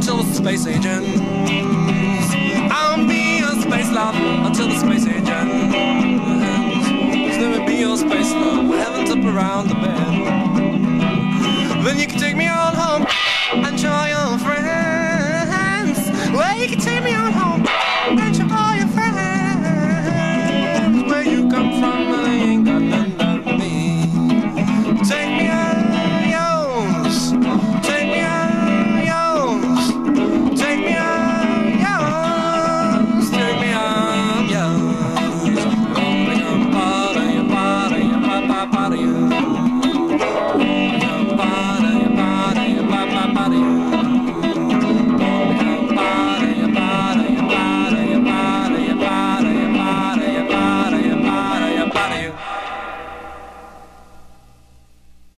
until the space agents. I'll be a space love until the space agents. There will be your space love. Heaven's up around the bend. Then you can take me on home and join your friends. Well, you can take me on home.